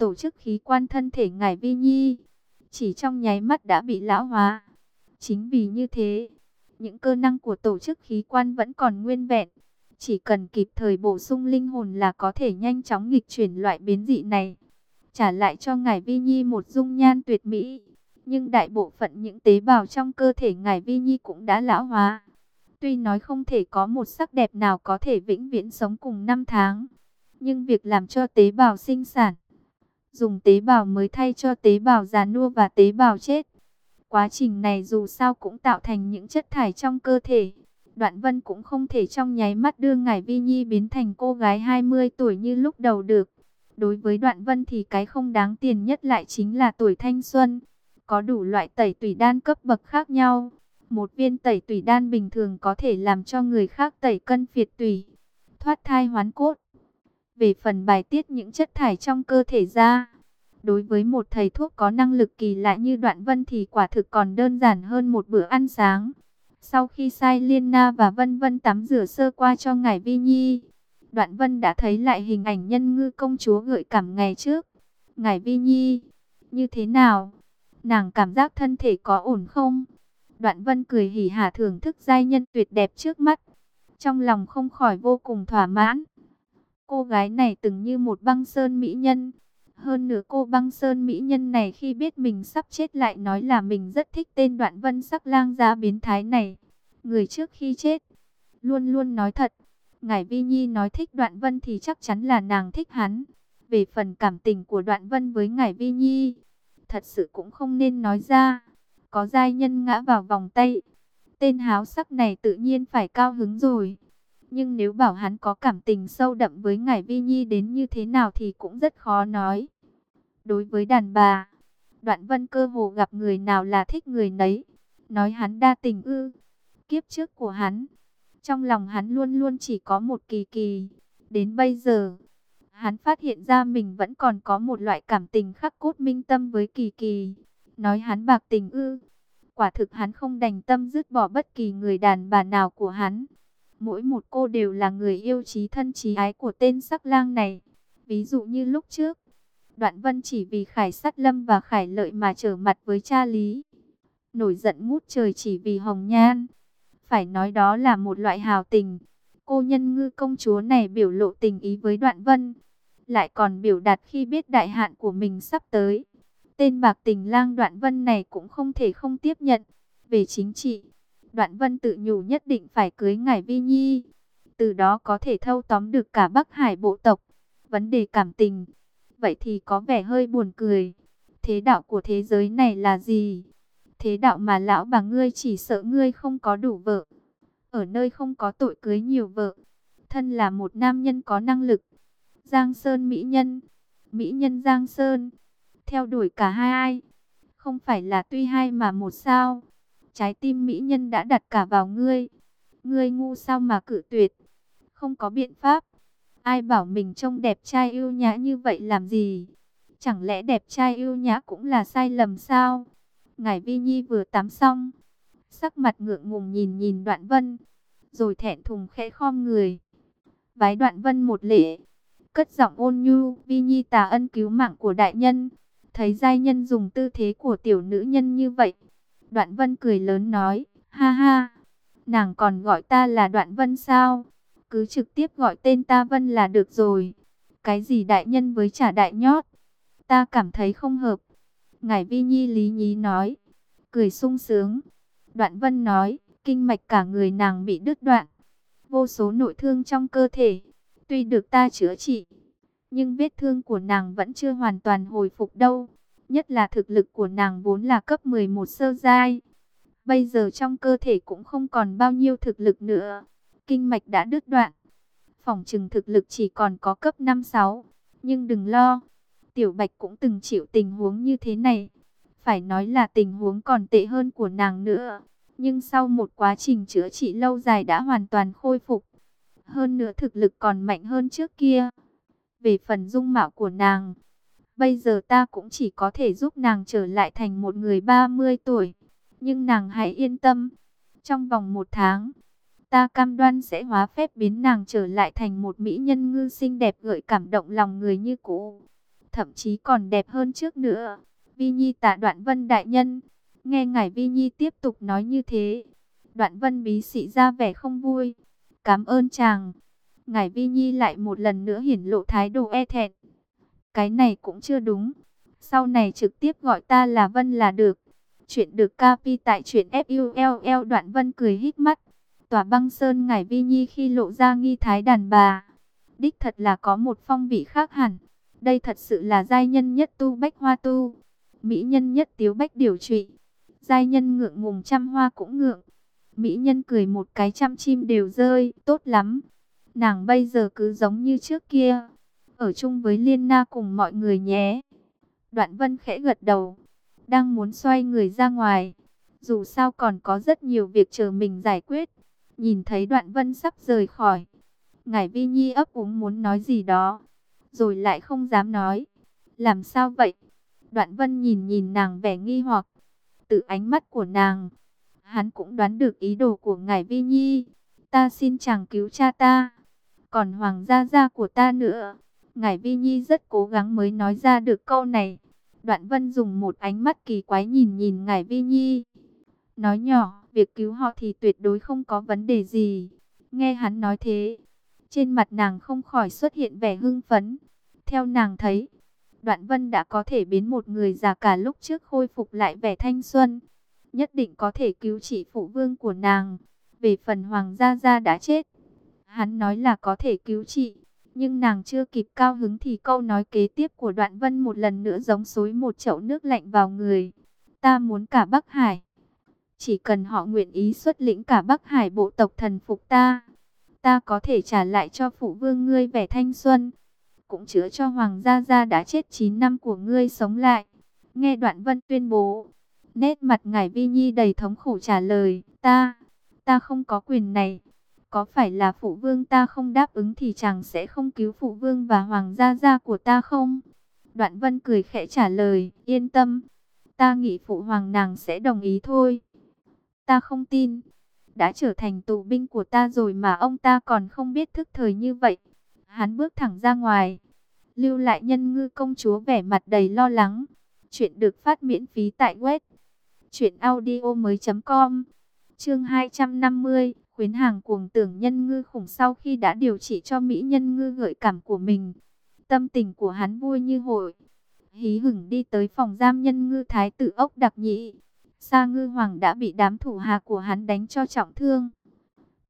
tổ chức khí quan thân thể ngài Vi Nhi, chỉ trong nháy mắt đã bị lão hóa. Chính vì như thế, những cơ năng của tổ chức khí quan vẫn còn nguyên vẹn. Chỉ cần kịp thời bổ sung linh hồn là có thể nhanh chóng nghịch chuyển loại biến dị này. Trả lại cho ngài Vi Nhi một dung nhan tuyệt mỹ. Nhưng đại bộ phận những tế bào trong cơ thể ngài Vi Nhi cũng đã lão hóa. Tuy nói không thể có một sắc đẹp nào có thể vĩnh viễn sống cùng năm tháng. Nhưng việc làm cho tế bào sinh sản, dùng tế bào mới thay cho tế bào già nua và tế bào chết. Quá trình này dù sao cũng tạo thành những chất thải trong cơ thể. Đoạn Vân cũng không thể trong nháy mắt đưa Ngải Vi Nhi biến thành cô gái 20 tuổi như lúc đầu được. Đối với Đoạn Vân thì cái không đáng tiền nhất lại chính là tuổi thanh xuân. Có đủ loại tẩy tủy đan cấp bậc khác nhau. Một viên tẩy tủy đan bình thường có thể làm cho người khác tẩy cân phiệt tủy, thoát thai hoán cốt. Về phần bài tiết những chất thải trong cơ thể ra, đối với một thầy thuốc có năng lực kỳ lạ như Đoạn Vân thì quả thực còn đơn giản hơn một bữa ăn sáng. Sau khi sai Liên Na và Vân Vân tắm rửa sơ qua cho ngài Vi Nhi, Đoạn Vân đã thấy lại hình ảnh nhân ngư công chúa gợi cảm ngày trước. Ngài Vi Nhi, như thế nào? Nàng cảm giác thân thể có ổn không? Đoạn Vân cười hỉ hả thưởng thức giai nhân tuyệt đẹp trước mắt. Trong lòng không khỏi vô cùng thỏa mãn. Cô gái này từng như một băng sơn mỹ nhân. Hơn nữa cô băng sơn mỹ nhân này khi biết mình sắp chết lại nói là mình rất thích tên đoạn vân sắc lang gia biến thái này. Người trước khi chết, luôn luôn nói thật. Ngài Vi Nhi nói thích đoạn vân thì chắc chắn là nàng thích hắn. Về phần cảm tình của đoạn vân với Ngài Vi Nhi, thật sự cũng không nên nói ra. Có giai nhân ngã vào vòng tay. Tên háo sắc này tự nhiên phải cao hứng rồi. Nhưng nếu bảo hắn có cảm tình sâu đậm với Ngải Vi Nhi đến như thế nào thì cũng rất khó nói. Đối với đàn bà, Đoạn Vân cơ hồ gặp người nào là thích người nấy. Nói hắn đa tình ư. Kiếp trước của hắn, trong lòng hắn luôn luôn chỉ có một kỳ kỳ. Đến bây giờ, hắn phát hiện ra mình vẫn còn có một loại cảm tình khắc cốt minh tâm với kỳ kỳ. Nói hắn bạc tình ư. Quả thực hắn không đành tâm dứt bỏ bất kỳ người đàn bà nào của hắn. Mỗi một cô đều là người yêu trí thân trí ái của tên sắc lang này. Ví dụ như lúc trước, Đoạn Vân chỉ vì Khải Sát Lâm và Khải Lợi mà trở mặt với cha Lý. Nổi giận ngút trời chỉ vì Hồng Nhan. Phải nói đó là một loại hào tình. Cô nhân ngư công chúa này biểu lộ tình ý với Đoạn Vân. Lại còn biểu đạt khi biết đại hạn của mình sắp tới. Tên bạc tình lang Đoạn Vân này cũng không thể không tiếp nhận. Về chính trị, Đoạn Vân tự nhủ nhất định phải cưới ngài Vi Nhi. Từ đó có thể thâu tóm được cả Bắc Hải bộ tộc. Vấn đề cảm tình. Vậy thì có vẻ hơi buồn cười. Thế đạo của thế giới này là gì? Thế đạo mà lão bà ngươi chỉ sợ ngươi không có đủ vợ. Ở nơi không có tội cưới nhiều vợ. Thân là một nam nhân có năng lực. Giang Sơn Mỹ Nhân. Mỹ Nhân Giang Sơn. Theo đuổi cả hai ai. Không phải là tuy hai mà một sao trái tim mỹ nhân đã đặt cả vào ngươi. Ngươi ngu sao mà cử tuyệt? Không có biện pháp. Ai bảo mình trông đẹp trai yêu nhã như vậy làm gì? Chẳng lẽ đẹp trai yêu nhã cũng là sai lầm sao? Ngài Vi Nhi vừa tắm xong, sắc mặt ngượng ngùng nhìn nhìn Đoạn Vân, rồi thẹn thùng khẽ khom người. Vái Đoạn Vân một lễ, cất giọng ôn nhu, Vi Nhi tà ân cứu mạng của đại nhân. Thấy giai nhân dùng tư thế của tiểu nữ nhân như vậy, Đoạn Vân cười lớn nói, ha ha, nàng còn gọi ta là Đoạn Vân sao? Cứ trực tiếp gọi tên ta Vân là được rồi. Cái gì đại nhân với trả đại nhót? Ta cảm thấy không hợp. Ngài Vi Nhi lý nhí nói, cười sung sướng. Đoạn Vân nói, kinh mạch cả người nàng bị đứt đoạn. Vô số nội thương trong cơ thể, tuy được ta chữa trị, nhưng vết thương của nàng vẫn chưa hoàn toàn hồi phục đâu. Nhất là thực lực của nàng vốn là cấp 11 sơ giai. Bây giờ trong cơ thể cũng không còn bao nhiêu thực lực nữa. Kinh mạch đã đứt đoạn. Phòng trừng thực lực chỉ còn có cấp 5-6. Nhưng đừng lo. Tiểu Bạch cũng từng chịu tình huống như thế này. Phải nói là tình huống còn tệ hơn của nàng nữa. Nhưng sau một quá trình chữa trị lâu dài đã hoàn toàn khôi phục. Hơn nữa thực lực còn mạnh hơn trước kia. Về phần dung mạo của nàng, Bây giờ ta cũng chỉ có thể giúp nàng trở lại thành một người 30 tuổi. Nhưng nàng hãy yên tâm. Trong vòng một tháng, ta cam đoan sẽ hóa phép biến nàng trở lại thành một mỹ nhân ngư xinh đẹp gợi cảm động lòng người như cũ. thậm chí còn đẹp hơn trước nữa. Vi Nhi tạ đoạn vân đại nhân, nghe ngài Vi Nhi tiếp tục nói như thế. Đoạn vân bí sĩ ra vẻ không vui. Cảm ơn chàng. Ngài Vi Nhi lại một lần nữa hiển lộ thái độ e thẹn. Cái này cũng chưa đúng. Sau này trực tiếp gọi ta là Vân là được. Chuyện được capi tại chuyện FULL đoạn Vân cười hít mắt. Tòa băng sơn ngài Vi Nhi khi lộ ra nghi thái đàn bà. Đích thật là có một phong vị khác hẳn. Đây thật sự là giai nhân nhất tu bách hoa tu. Mỹ nhân nhất tiếu bách điều trụy. Giai nhân ngượng ngùng trăm hoa cũng ngượng. Mỹ nhân cười một cái trăm chim đều rơi, tốt lắm. Nàng bây giờ cứ giống như trước kia. Ở chung với Liên Na cùng mọi người nhé. Đoạn vân khẽ gật đầu. Đang muốn xoay người ra ngoài. Dù sao còn có rất nhiều việc chờ mình giải quyết. Nhìn thấy đoạn vân sắp rời khỏi. Ngài Vi Nhi ấp úng muốn nói gì đó. Rồi lại không dám nói. Làm sao vậy? Đoạn vân nhìn nhìn nàng vẻ nghi hoặc. Từ ánh mắt của nàng. Hắn cũng đoán được ý đồ của ngài Vi Nhi. Ta xin chàng cứu cha ta. Còn hoàng gia gia của ta nữa. Ngài Vi Nhi rất cố gắng mới nói ra được câu này. Đoạn Vân dùng một ánh mắt kỳ quái nhìn nhìn Ngài Vi Nhi. Nói nhỏ, việc cứu họ thì tuyệt đối không có vấn đề gì. Nghe hắn nói thế, trên mặt nàng không khỏi xuất hiện vẻ hưng phấn. Theo nàng thấy, Đoạn Vân đã có thể biến một người già cả lúc trước khôi phục lại vẻ thanh xuân. Nhất định có thể cứu trị phụ vương của nàng. Về phần Hoàng Gia Gia đã chết. Hắn nói là có thể cứu trị. Nhưng nàng chưa kịp cao hứng thì câu nói kế tiếp của Đoạn Vân một lần nữa giống xối một chậu nước lạnh vào người. Ta muốn cả Bắc Hải. Chỉ cần họ nguyện ý xuất lĩnh cả Bắc Hải bộ tộc thần phục ta. Ta có thể trả lại cho phụ vương ngươi vẻ thanh xuân. Cũng chứa cho Hoàng gia gia đã chết 9 năm của ngươi sống lại. Nghe Đoạn Vân tuyên bố. Nét mặt ngài Vi Nhi đầy thống khổ trả lời. Ta, ta không có quyền này. Có phải là phụ vương ta không đáp ứng thì chàng sẽ không cứu phụ vương và hoàng gia gia của ta không? Đoạn vân cười khẽ trả lời, yên tâm. Ta nghĩ phụ hoàng nàng sẽ đồng ý thôi. Ta không tin. Đã trở thành tù binh của ta rồi mà ông ta còn không biết thức thời như vậy. Hắn bước thẳng ra ngoài. Lưu lại nhân ngư công chúa vẻ mặt đầy lo lắng. Chuyện được phát miễn phí tại web. Chuyện audio mới.com Chương 250 khuyến hàng cuồng tưởng nhân ngư khủng sau khi đã điều trị cho Mỹ nhân ngư gợi cảm của mình. Tâm tình của hắn vui như hội. Hí hửng đi tới phòng giam nhân ngư thái tử ốc đặc nhị. Sa ngư hoàng đã bị đám thủ hạ của hắn đánh cho trọng thương.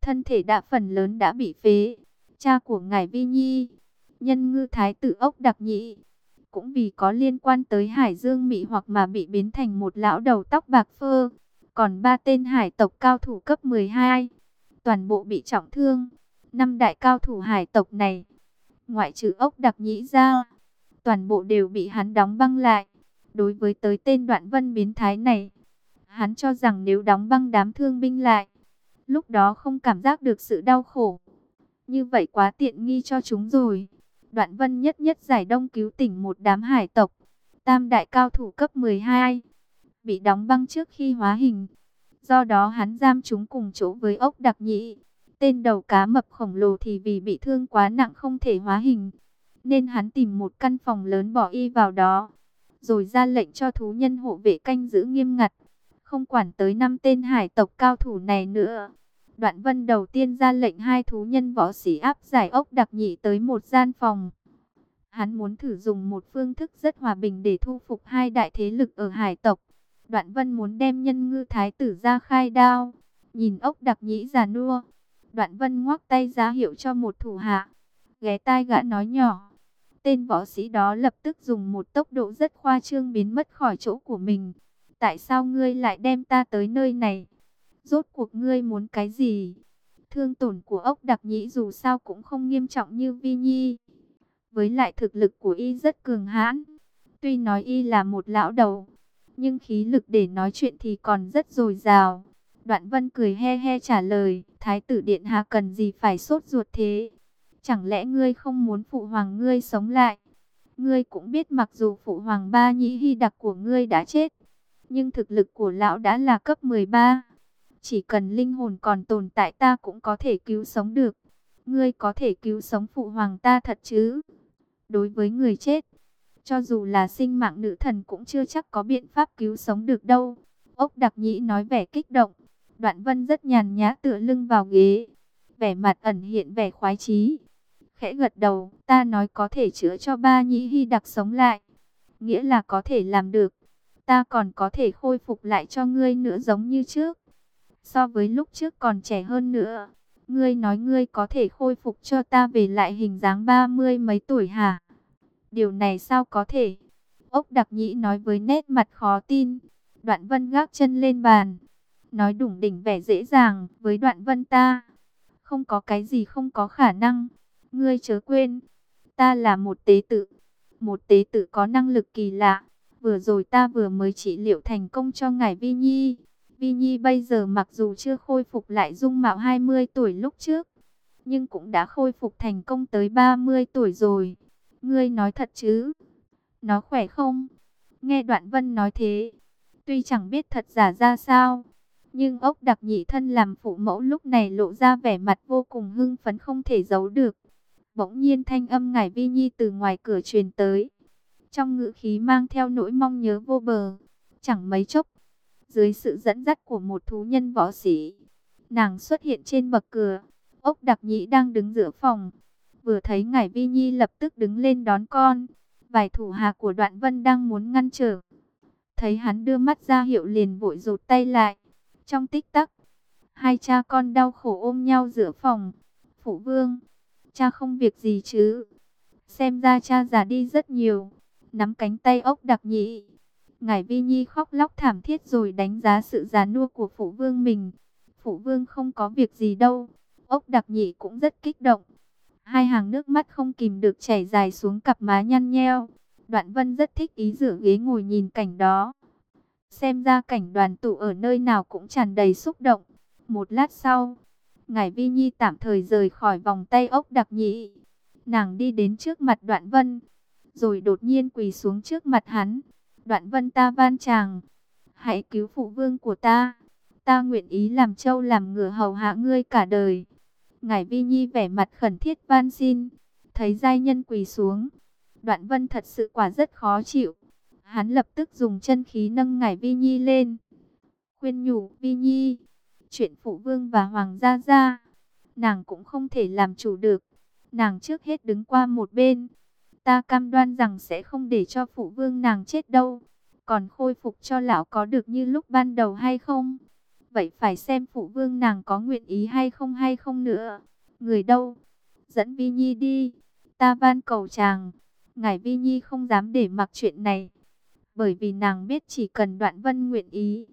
Thân thể đã phần lớn đã bị phế. Cha của ngài Vi Nhi, nhân ngư thái tử ốc đặc nhị. Cũng vì có liên quan tới Hải Dương Mỹ hoặc mà bị biến thành một lão đầu tóc bạc phơ. Còn ba tên hải tộc cao thủ cấp 12 toàn bộ bị trọng thương. Năm đại cao thủ hải tộc này, ngoại trừ ốc đặc nhĩ ra, toàn bộ đều bị hắn đóng băng lại. Đối với tới tên đoạn vân biến thái này, hắn cho rằng nếu đóng băng đám thương binh lại, lúc đó không cảm giác được sự đau khổ. Như vậy quá tiện nghi cho chúng rồi. Đoạn vân nhất nhất giải đông cứu tỉnh một đám hải tộc. Tam đại cao thủ cấp 12. Bị đóng băng trước khi hóa hình. Do đó hắn giam chúng cùng chỗ với ốc đặc nhĩ. Tên đầu cá mập khổng lồ thì vì bị thương quá nặng không thể hóa hình. Nên hắn tìm một căn phòng lớn bỏ y vào đó. Rồi ra lệnh cho thú nhân hộ vệ canh giữ nghiêm ngặt. Không quản tới năm tên hải tộc cao thủ này nữa. Đoạn vân đầu tiên ra lệnh hai thú nhân võ sĩ áp giải ốc đặc nhị tới một gian phòng. Hắn muốn thử dùng một phương thức rất hòa bình để thu phục hai đại thế lực ở hải tộc. Đoạn vân muốn đem nhân ngư thái tử ra khai đao. Nhìn ốc đặc nhĩ già nua. Đoạn vân ngoắc tay ra hiệu cho một thủ hạ. Ghé tai gã nói nhỏ. Tên võ sĩ đó lập tức dùng một tốc độ rất khoa trương biến mất khỏi chỗ của mình. Tại sao ngươi lại đem ta tới nơi này? Rốt cuộc ngươi muốn cái gì? Thương tổn của ốc đặc nhĩ dù sao cũng không nghiêm trọng như vi nhi. Với lại thực lực của y rất cường hãn. Tuy nói y là một lão đầu, nhưng khí lực để nói chuyện thì còn rất dồi dào. Đoạn vân cười he he trả lời, Thái tử Điện Hạ cần gì phải sốt ruột thế? Chẳng lẽ ngươi không muốn phụ hoàng ngươi sống lại? Ngươi cũng biết mặc dù phụ hoàng ba nhĩ hy đặc của ngươi đã chết, nhưng thực lực của lão đã là cấp 13. Chỉ cần linh hồn còn tồn tại ta cũng có thể cứu sống được. Ngươi có thể cứu sống phụ hoàng ta thật chứ? Đối với người chết, cho dù là sinh mạng nữ thần cũng chưa chắc có biện pháp cứu sống được đâu. Ốc đặc nhĩ nói vẻ kích động. Đoạn vân rất nhàn nhã tựa lưng vào ghế. Vẻ mặt ẩn hiện vẻ khoái chí. Khẽ gật đầu, ta nói có thể chữa cho ba nhĩ hy đặc sống lại. Nghĩa là có thể làm được. Ta còn có thể khôi phục lại cho ngươi nữa giống như trước. So với lúc trước còn trẻ hơn nữa. Ngươi nói ngươi có thể khôi phục cho ta về lại hình dáng ba mươi mấy tuổi hả? Điều này sao có thể? Ốc đặc nhĩ nói với nét mặt khó tin. Đoạn vân gác chân lên bàn. Nói đủng đỉnh vẻ dễ dàng với đoạn vân ta. Không có cái gì không có khả năng. Ngươi chớ quên. Ta là một tế tự. Một tế tự có năng lực kỳ lạ. Vừa rồi ta vừa mới trị liệu thành công cho ngài Vi Nhi. Vi Nhi bây giờ mặc dù chưa khôi phục lại dung mạo 20 tuổi lúc trước. Nhưng cũng đã khôi phục thành công tới 30 tuổi rồi. Ngươi nói thật chứ? Nó khỏe không? Nghe Đoạn Vân nói thế, tuy chẳng biết thật giả ra sao, nhưng ốc đặc nhị thân làm phụ mẫu lúc này lộ ra vẻ mặt vô cùng hưng phấn không thể giấu được. Bỗng nhiên thanh âm ngải vi nhi từ ngoài cửa truyền tới. Trong ngữ khí mang theo nỗi mong nhớ vô bờ. Chẳng mấy chốc, dưới sự dẫn dắt của một thú nhân võ sĩ, nàng xuất hiện trên bậc cửa. Ốc đặc nhị đang đứng giữa phòng, Vừa thấy Ngải Vi Nhi lập tức đứng lên đón con. Vài thủ hạ của Đoạn Vân đang muốn ngăn trở. Thấy hắn đưa mắt ra hiệu liền vội rụt tay lại. Trong tích tắc, hai cha con đau khổ ôm nhau giữa phòng. Phụ vương, cha không việc gì chứ. Xem ra cha già đi rất nhiều. Nắm cánh tay ốc đặc nhị. Ngải Vi Nhi khóc lóc thảm thiết rồi đánh giá sự già nua của phụ vương mình. Phụ vương không có việc gì đâu. Ốc đặc nhị cũng rất kích động. Hai hàng nước mắt không kìm được chảy dài xuống cặp má nhăn nheo. Đoạn vân rất thích ý rửa ghế ngồi nhìn cảnh đó. Xem ra cảnh đoàn tụ ở nơi nào cũng tràn đầy xúc động. Một lát sau, ngài Vi Nhi tạm thời rời khỏi vòng tay ốc đặc nhị. Nàng đi đến trước mặt đoạn vân, rồi đột nhiên quỳ xuống trước mặt hắn. Đoạn vân ta van chàng, hãy cứu phụ vương của ta. Ta nguyện ý làm trâu làm ngựa hầu hạ ngươi cả đời. Ngài Vi Nhi vẻ mặt khẩn thiết van xin. Thấy giai nhân quỳ xuống. Đoạn vân thật sự quả rất khó chịu. Hắn lập tức dùng chân khí nâng Ngài Vi Nhi lên. Khuyên nhủ, Vi Nhi. Chuyện phụ vương và hoàng gia gia. Nàng cũng không thể làm chủ được. Nàng trước hết đứng qua một bên. Ta cam đoan rằng sẽ không để cho phụ vương nàng chết đâu. Còn khôi phục cho lão có được như lúc ban đầu hay không? Vậy phải xem phụ vương nàng có nguyện ý hay không hay không nữa. Người đâu? Dẫn Vi Nhi đi. Ta van cầu chàng. Ngài Vi Nhi không dám để mặc chuyện này. Bởi vì nàng biết chỉ cần đoạn vân nguyện ý.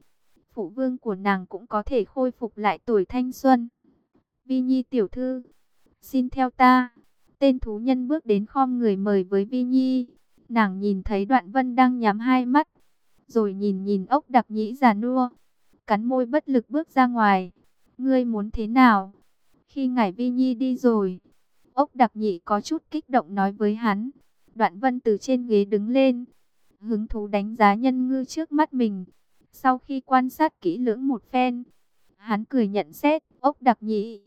Phụ vương của nàng cũng có thể khôi phục lại tuổi thanh xuân. Vi Nhi tiểu thư. Xin theo ta. Tên thú nhân bước đến khom người mời với Vi Nhi. Nàng nhìn thấy đoạn vân đang nhắm hai mắt. Rồi nhìn nhìn ốc đặc nhĩ già nua cắn môi bất lực bước ra ngoài. Ngươi muốn thế nào? Khi ngải vi nhi đi rồi, ốc đặc nhị có chút kích động nói với hắn. Đoạn vân từ trên ghế đứng lên, hứng thú đánh giá nhân ngư trước mắt mình. Sau khi quan sát kỹ lưỡng một phen, hắn cười nhận xét, ốc đặc nhị.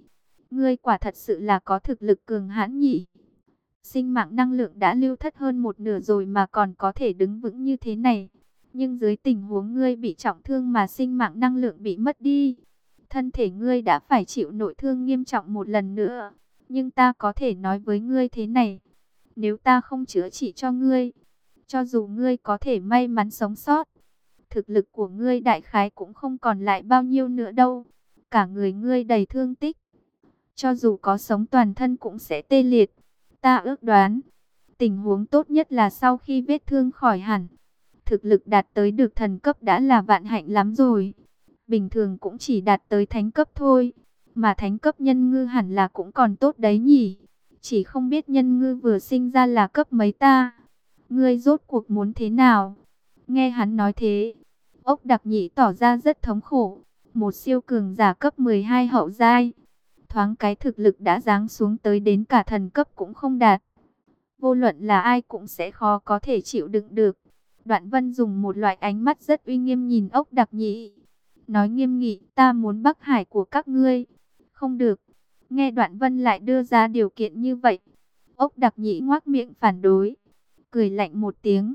Ngươi quả thật sự là có thực lực cường hãn nhị. Sinh mạng năng lượng đã lưu thất hơn một nửa rồi mà còn có thể đứng vững như thế này. Nhưng dưới tình huống ngươi bị trọng thương mà sinh mạng năng lượng bị mất đi, thân thể ngươi đã phải chịu nội thương nghiêm trọng một lần nữa. Nhưng ta có thể nói với ngươi thế này, nếu ta không chữa trị cho ngươi, cho dù ngươi có thể may mắn sống sót, thực lực của ngươi đại khái cũng không còn lại bao nhiêu nữa đâu. Cả người ngươi đầy thương tích, cho dù có sống toàn thân cũng sẽ tê liệt. Ta ước đoán, tình huống tốt nhất là sau khi vết thương khỏi hẳn, thực lực đạt tới được thần cấp đã là vạn hạnh lắm rồi. Bình thường cũng chỉ đạt tới thánh cấp thôi. Mà thánh cấp nhân ngư hẳn là cũng còn tốt đấy nhỉ. Chỉ không biết nhân ngư vừa sinh ra là cấp mấy ta. Ngươi rốt cuộc muốn thế nào? Nghe hắn nói thế. Ốc đặc nhị tỏ ra rất thống khổ. Một siêu cường giả cấp 12 hậu giai. Thoáng cái thực lực đã giáng xuống tới đến cả thần cấp cũng không đạt. Vô luận là ai cũng sẽ khó có thể chịu đựng được. Đoạn vân dùng một loại ánh mắt rất uy nghiêm nhìn ốc đặc nhĩ. Nói nghiêm nghị, ta muốn bắc hải của các ngươi. Không được. Nghe đoạn vân lại đưa ra điều kiện như vậy. Ốc đặc nhĩ ngoác miệng phản đối. cười lạnh một tiếng.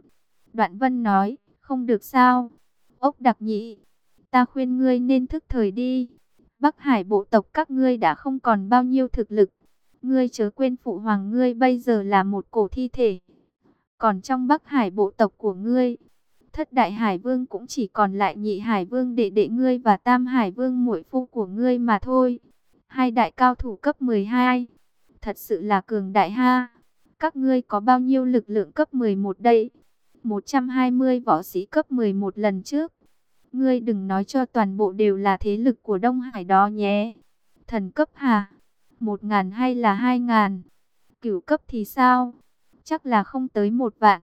Đoạn vân nói, không được sao. Ốc đặc nhĩ, ta khuyên ngươi nên thức thời đi. Bắc Hải bộ tộc các ngươi đã không còn bao nhiêu thực lực. Ngươi chớ quên phụ hoàng ngươi bây giờ là một cổ thi thể. Còn trong Bắc Hải bộ tộc của ngươi, thất đại hải vương cũng chỉ còn lại nhị hải vương đệ đệ ngươi và tam hải vương muội phu của ngươi mà thôi. Hai đại cao thủ cấp 12. Thật sự là cường đại ha. Các ngươi có bao nhiêu lực lượng cấp 11 đây? 120 võ sĩ cấp 11 lần trước. Ngươi đừng nói cho toàn bộ đều là thế lực của Đông Hải đó nhé. Thần cấp hà? Một ngàn hay là hai ngàn? Cửu cấp thì sao? Chắc là không tới một vạn.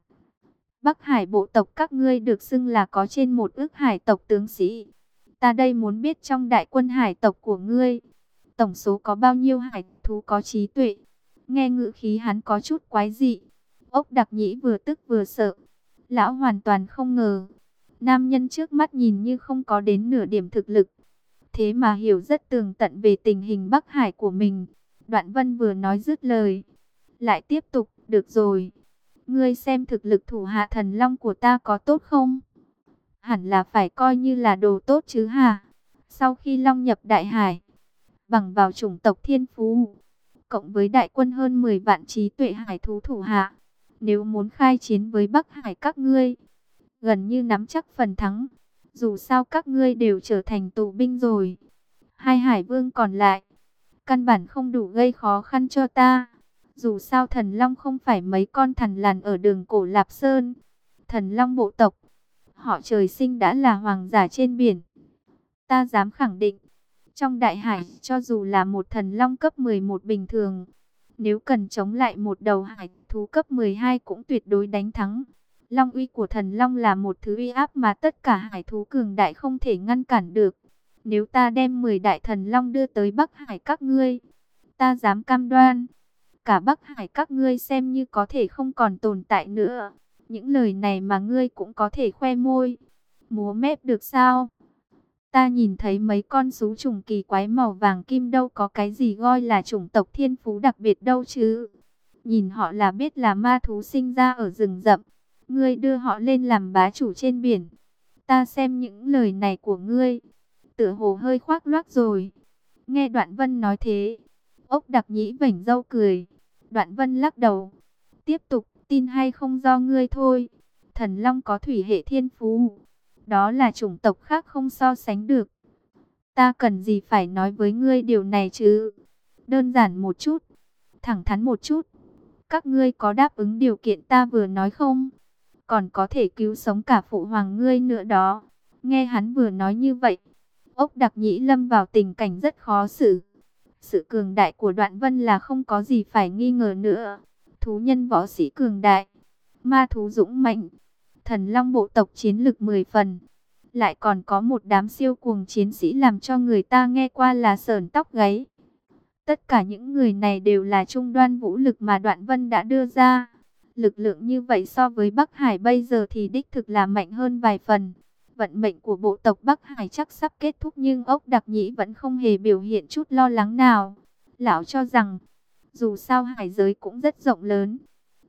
Bắc Hải bộ tộc các ngươi được xưng là có trên một ước hải tộc tướng sĩ. Ta đây muốn biết trong đại quân hải tộc của ngươi, tổng số có bao nhiêu hải thú có trí tuệ. Nghe ngữ khí hắn có chút quái dị. Ốc đặc nhĩ vừa tức vừa sợ. Lão hoàn toàn không ngờ. Nam nhân trước mắt nhìn như không có đến nửa điểm thực lực. Thế mà hiểu rất tường tận về tình hình Bắc Hải của mình. Đoạn vân vừa nói dứt lời. Lại tiếp tục, được rồi. Ngươi xem thực lực thủ hạ thần long của ta có tốt không? Hẳn là phải coi như là đồ tốt chứ hả? Sau khi long nhập đại hải, bằng vào chủng tộc thiên phú, cộng với đại quân hơn 10 vạn trí tuệ hải thú thủ hạ, nếu muốn khai chiến với Bắc Hải các ngươi, gần như nắm chắc phần thắng. Dù sao các ngươi đều trở thành tù binh rồi. Hai hải vương còn lại, căn bản không đủ gây khó khăn cho ta. Dù sao thần long không phải mấy con thần lằn ở đường cổ Lạp Sơn. Thần long bộ tộc, họ trời sinh đã là hoàng giả trên biển. Ta dám khẳng định, trong đại hải cho dù là một thần long cấp 11 bình thường, nếu cần chống lại một đầu hải thú cấp 12 cũng tuyệt đối đánh thắng. Long uy của thần long là một thứ uy áp mà tất cả hải thú cường đại không thể ngăn cản được. Nếu ta đem 10 đại thần long đưa tới Bắc Hải các ngươi, ta dám cam đoan, cả Bắc Hải các ngươi xem như có thể không còn tồn tại nữa. Những lời này mà ngươi cũng có thể khoe môi, múa mép được sao? Ta nhìn thấy mấy con sú trùng kỳ quái màu vàng kim đâu có cái gì gọi là chủng tộc thiên phú đặc biệt đâu chứ. Nhìn họ là biết là ma thú sinh ra ở rừng rậm. Ngươi đưa họ lên làm bá chủ trên biển. Ta xem những lời này của ngươi. Tựa hồ hơi khoác loác rồi. Nghe đoạn vân nói thế. Ốc đặc nhĩ vảnh dâu cười. Đoạn vân lắc đầu. Tiếp tục, tin hay không do ngươi thôi. Thần Long có thủy hệ thiên phú. Đó là chủng tộc khác không so sánh được. Ta cần gì phải nói với ngươi điều này chứ? Đơn giản một chút. Thẳng thắn một chút. Các ngươi có đáp ứng điều kiện ta vừa nói không? Còn có thể cứu sống cả phụ hoàng ngươi nữa đó. Nghe hắn vừa nói như vậy. Ốc đặc nhĩ lâm vào tình cảnh rất khó xử. Sự cường đại của đoạn vân là không có gì phải nghi ngờ nữa. Thú nhân võ sĩ cường đại. Ma thú dũng mạnh. Thần long bộ tộc chiến lực 10 phần. Lại còn có một đám siêu cuồng chiến sĩ làm cho người ta nghe qua là sờn tóc gáy. Tất cả những người này đều là trung đoan vũ lực mà Đoạn Vân đã đưa ra. Lực lượng như vậy so với Bắc Hải bây giờ thì đích thực là mạnh hơn vài phần. Vận mệnh của bộ tộc Bắc Hải chắc sắp kết thúc nhưng ốc đặc nhĩ vẫn không hề biểu hiện chút lo lắng nào. Lão cho rằng, dù sao hải giới cũng rất rộng lớn,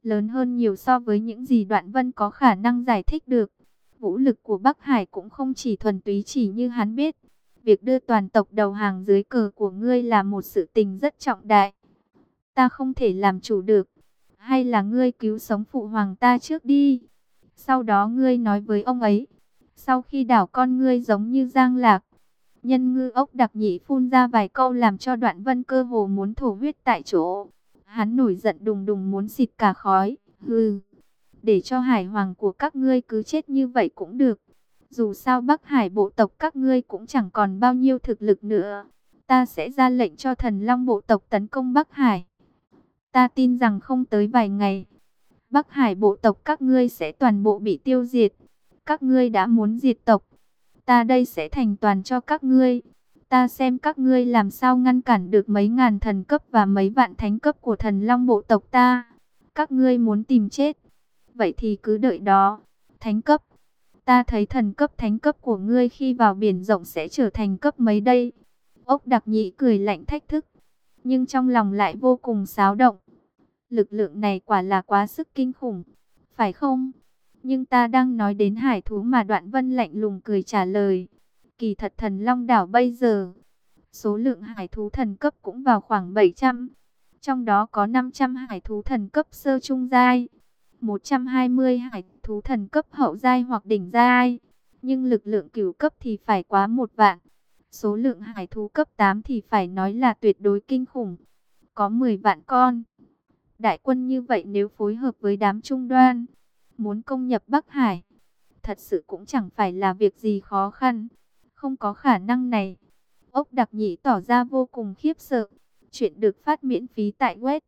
lớn hơn nhiều so với những gì Đoạn Vân có khả năng giải thích được. Vũ lực của Bắc Hải cũng không chỉ thuần túy chỉ như hắn biết. Việc đưa toàn tộc đầu hàng dưới cờ của ngươi là một sự tình rất trọng đại. Ta không thể làm chủ được. Hay là ngươi cứu sống phụ hoàng ta trước đi. Sau đó ngươi nói với ông ấy. Sau khi đảo con ngươi giống như giang lạc. Nhân ngư ốc đặc nhị phun ra vài câu làm cho đoạn vân cơ hồ muốn thổ huyết tại chỗ. Hắn nổi giận đùng đùng muốn xịt cả khói. Hừ, để cho hải hoàng của các ngươi cứ chết như vậy cũng được. Dù sao Bắc Hải bộ tộc các ngươi cũng chẳng còn bao nhiêu thực lực nữa. Ta sẽ ra lệnh cho thần long bộ tộc tấn công Bắc Hải. Ta tin rằng không tới vài ngày, Bắc Hải bộ tộc các ngươi sẽ toàn bộ bị tiêu diệt. Các ngươi đã muốn diệt tộc, ta đây sẽ thành toàn cho các ngươi. Ta xem các ngươi làm sao ngăn cản được mấy ngàn thần cấp và mấy vạn thánh cấp của thần long bộ tộc ta. Các ngươi muốn tìm chết, vậy thì cứ đợi đó. Thánh cấp, ta thấy thần cấp thánh cấp của ngươi khi vào biển rộng sẽ trở thành cấp mấy đây. Ốc đặc nhị cười lạnh thách thức, nhưng trong lòng lại vô cùng xáo động. Lực lượng này quả là quá sức kinh khủng. phải không? Nhưng ta đang nói đến hải thú mà đoạn vân lạnh lùng cười trả lời. Kỳ thật thần long đảo bây giờ, số lượng hải thú thần cấp cũng vào khoảng 700. Trong đó có 500 hải thú thần cấp sơ trung giai, 120 hải thú thần cấp hậu giai hoặc đỉnh giai. Nhưng lực lượng cửu cấp thì phải quá một vạn. Số lượng hải thú cấp 8 thì phải nói là tuyệt đối kinh khủng. Có 10 vạn con. Đại quân như vậy nếu phối hợp với đám trung đoan, muốn công nhập Bắc Hải, thật sự cũng chẳng phải là việc gì khó khăn. Không có khả năng này. Ốc đặc nhĩ tỏ ra vô cùng khiếp sợ. Chuyện được phát miễn phí tại web.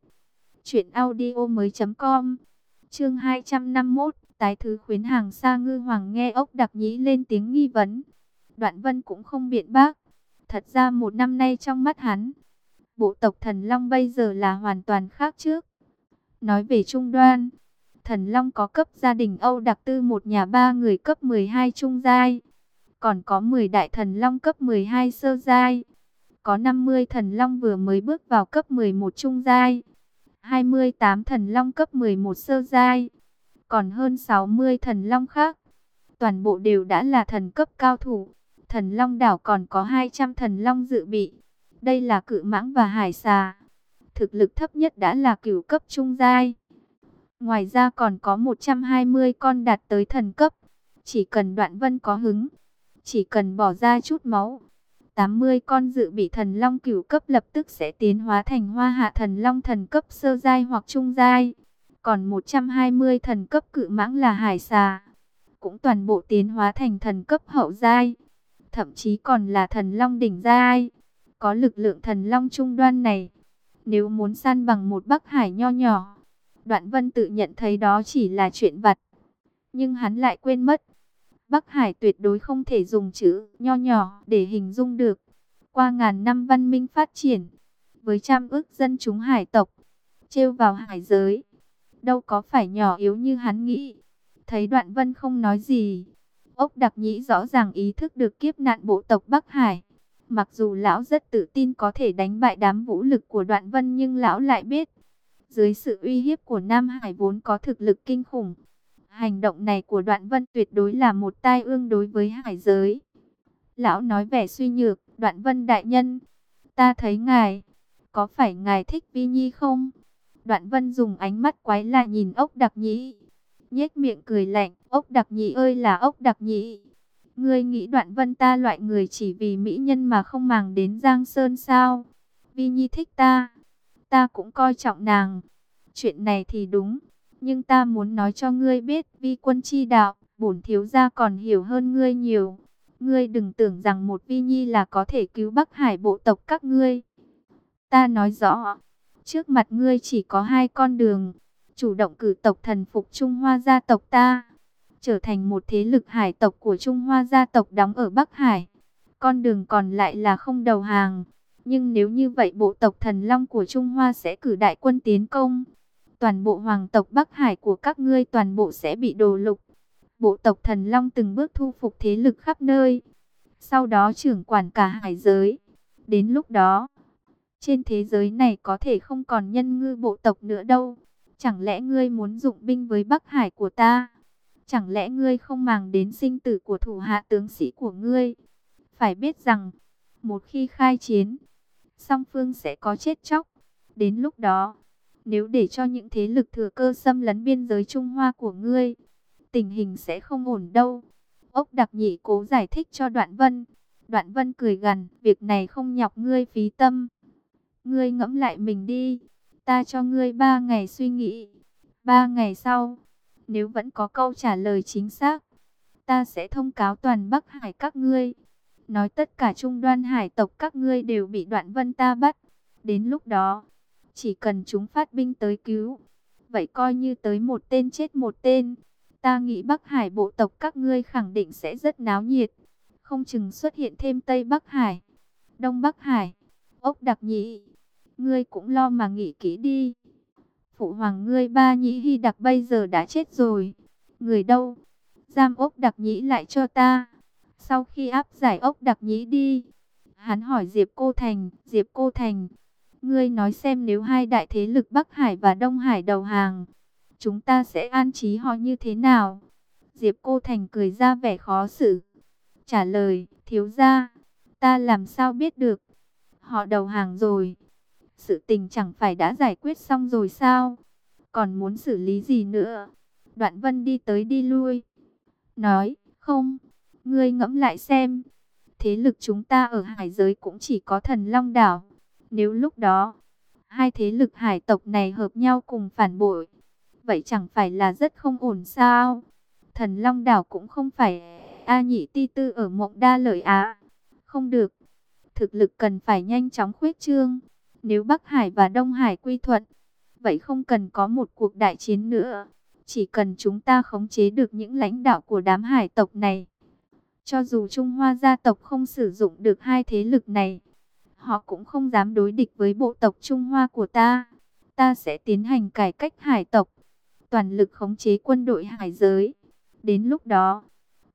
Chuyện audio mới com. Chương 251. Tái thứ khuyến hàng xa ngư hoàng nghe ốc đặc nhĩ lên tiếng nghi vấn. Đoạn vân cũng không biện bác. Thật ra một năm nay trong mắt hắn, bộ tộc thần Long bây giờ là hoàn toàn khác trước. Nói về trung đoan, thần Long có cấp gia đình Âu đặc tư một nhà ba người cấp 12 trung giai. Còn có 10 đại thần Long cấp 12 sơ giai. Có 50 thần Long vừa mới bước vào cấp 11 trung giai. 28 thần Long cấp 11 sơ giai. Còn hơn 60 thần Long khác. Toàn bộ đều đã là thần cấp cao thủ. Thần Long đảo còn có 200 thần Long dự bị. Đây là cự mãng và hải xà. Thực lực thấp nhất đã là cửu cấp trung giai. Ngoài ra còn có 120 con đạt tới thần cấp. Chỉ cần đoạn vân có hứng. Chỉ cần bỏ ra chút máu. 80 con dự bị thần long cửu cấp lập tức sẽ tiến hóa thành hoa hạ thần long thần cấp sơ giai hoặc trung giai. Còn 120 thần cấp cự mãng là hải xà. Cũng toàn bộ tiến hóa thành thần cấp hậu giai. Thậm chí còn là thần long đỉnh giai. Có lực lượng thần long trung đoan này. Nếu muốn săn bằng một bắc hải nho nhỏ. Đoạn vân tự nhận thấy đó chỉ là chuyện vặt. Nhưng hắn lại quên mất. Bắc Hải tuyệt đối không thể dùng chữ nho nhỏ để hình dung được. Qua ngàn năm văn minh phát triển, với trăm ước dân chúng hải tộc, trêu vào hải giới, đâu có phải nhỏ yếu như hắn nghĩ. Thấy đoạn vân không nói gì, ốc đặc nhĩ rõ ràng ý thức được kiếp nạn bộ tộc Bắc Hải. Mặc dù lão rất tự tin có thể đánh bại đám vũ lực của đoạn vân nhưng lão lại biết, dưới sự uy hiếp của Nam Hải vốn có thực lực kinh khủng, Hành động này của đoạn vân tuyệt đối là một tai ương đối với hải giới. Lão nói vẻ suy nhược, đoạn vân đại nhân. Ta thấy ngài, có phải ngài thích Vi Nhi không? Đoạn vân dùng ánh mắt quái lạ nhìn ốc đặc nhĩ. nhếch miệng cười lạnh, ốc đặc nhĩ ơi là ốc đặc nhĩ. Ngươi nghĩ đoạn vân ta loại người chỉ vì mỹ nhân mà không màng đến Giang Sơn sao? Vi Nhi thích ta, ta cũng coi trọng nàng. Chuyện này thì đúng, nhưng ta muốn nói cho ngươi biết, vi quân chi đạo, bổn thiếu gia còn hiểu hơn ngươi nhiều. Ngươi đừng tưởng rằng một vi nhi là có thể cứu Bắc Hải bộ tộc các ngươi. Ta nói rõ, trước mặt ngươi chỉ có hai con đường. Chủ động cử tộc thần phục Trung Hoa gia tộc ta. Trở thành một thế lực hải tộc của Trung Hoa gia tộc đóng ở Bắc Hải. Con đường còn lại là không đầu hàng. Nhưng nếu như vậy bộ tộc thần long của Trung Hoa sẽ cử đại quân tiến công toàn bộ hoàng tộc Bắc Hải của các ngươi toàn bộ sẽ bị đồ lục. Bộ tộc Thần Long từng bước thu phục thế lực khắp nơi, sau đó trưởng quản cả hải giới. Đến lúc đó, trên thế giới này có thể không còn nhân ngư bộ tộc nữa đâu. Chẳng lẽ ngươi muốn dụng binh với Bắc Hải của ta? Chẳng lẽ ngươi không màng đến sinh tử của thủ hạ tướng sĩ của ngươi? Phải biết rằng, một khi khai chiến, song phương sẽ có chết chóc. Đến lúc đó, nếu để cho những thế lực thừa cơ xâm lấn biên giới Trung Hoa của ngươi, tình hình sẽ không ổn đâu. Ốc đặc nhị cố giải thích cho Đoạn Vân. Đoạn Vân cười gằn, việc này không nhọc ngươi phí tâm. Ngươi ngẫm lại mình đi, ta cho ngươi ba ngày suy nghĩ. Ba ngày sau, nếu vẫn có câu trả lời chính xác, ta sẽ thông cáo toàn Bắc Hải các ngươi. Nói tất cả trung đoan hải tộc các ngươi đều bị đoạn vân ta bắt. Đến lúc đó, chỉ cần chúng phát binh tới cứu, vậy coi như tới một tên chết một tên. Ta nghĩ Bắc Hải bộ tộc các ngươi khẳng định sẽ rất náo nhiệt. Không chừng xuất hiện thêm Tây Bắc Hải, Đông Bắc Hải, ốc đặc nhĩ. Ngươi cũng lo mà nghĩ kỹ đi. Phụ hoàng ngươi ba nhĩ hy đặc bây giờ đã chết rồi. Người đâu? Giam ốc đặc nhĩ lại cho ta. Sau khi áp giải ốc đặc nhĩ đi, hắn hỏi Diệp Cô Thành, Diệp Cô Thành, Ngươi nói xem nếu hai đại thế lực Bắc Hải và Đông Hải đầu hàng, chúng ta sẽ an trí họ như thế nào? Diệp Cô Thành cười ra vẻ khó xử. Trả lời, thiếu gia, ta làm sao biết được? Họ đầu hàng rồi. Sự tình chẳng phải đã giải quyết xong rồi sao? Còn muốn xử lý gì nữa? Đoạn vân đi tới đi lui. Nói, không, ngươi ngẫm lại xem. Thế lực chúng ta ở hải giới cũng chỉ có thần Long Đảo. Nếu lúc đó, hai thế lực hải tộc này hợp nhau cùng phản bội, vậy chẳng phải là rất không ổn sao? Thần Long Đảo cũng không phải A Nhị Ti Tư ở Mộng Đa Lợi Á. Không được, thực lực cần phải nhanh chóng khuyết trương. Nếu Bắc Hải và Đông Hải quy thuận, vậy không cần có một cuộc đại chiến nữa. Chỉ cần chúng ta khống chế được những lãnh đạo của đám hải tộc này. Cho dù Trung Hoa gia tộc không sử dụng được hai thế lực này, họ cũng không dám đối địch với bộ tộc Trung Hoa của ta. Ta sẽ tiến hành cải cách hải tộc, toàn lực khống chế quân đội hải giới. Đến lúc đó,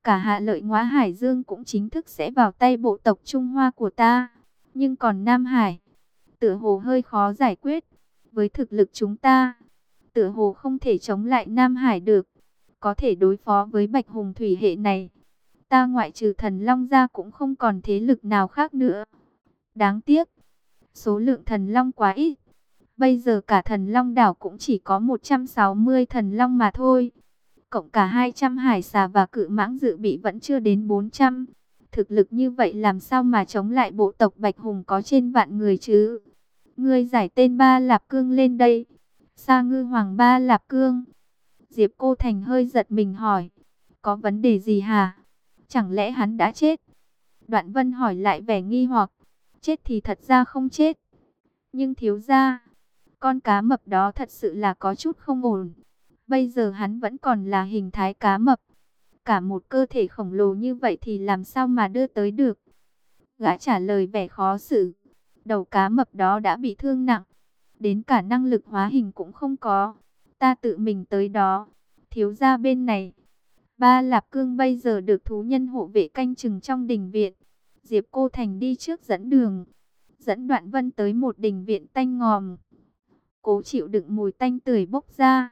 cả hạ lợi ngõa Hải Dương cũng chính thức sẽ vào tay bộ tộc Trung Hoa của ta. Nhưng còn Nam Hải, tựa hồ hơi khó giải quyết. Với thực lực chúng ta, tựa hồ không thể chống lại Nam Hải được. Có thể đối phó với Bạch Hùng Thủy hệ này. Ta ngoại trừ thần Long ra cũng không còn thế lực nào khác nữa. Đáng tiếc, số lượng thần Long quá ít. Bây giờ cả thần Long đảo cũng chỉ có 160 thần Long mà thôi. Cộng cả 200 hải xà và cự mãng dự bị vẫn chưa đến 400. Thực lực như vậy làm sao mà chống lại bộ tộc Bạch Hùng có trên vạn người chứ? Ngươi giải tên Ba Lạp Cương lên đây. Sa ngư hoàng Ba Lạp Cương. Diệp Cô Thành hơi giật mình hỏi. Có vấn đề gì hả? Chẳng lẽ hắn đã chết? Đoạn Vân hỏi lại vẻ nghi hoặc. Chết thì thật ra không chết. Nhưng thiếu ra, con cá mập đó thật sự là có chút không ổn. Bây giờ hắn vẫn còn là hình thái cá mập. Cả một cơ thể khổng lồ như vậy thì làm sao mà đưa tới được? Gã trả lời vẻ khó xử. Đầu cá mập đó đã bị thương nặng. Đến cả năng lực hóa hình cũng không có. Ta tự mình tới đó. Thiếu ra bên này. Ba Lạp Cương bây giờ được thú nhân hộ vệ canh chừng trong đình viện. Diệp Cô Thành đi trước dẫn đường. Dẫn đoạn vân tới một đình viện tanh ngòm. Cố chịu đựng mùi tanh tưởi bốc ra.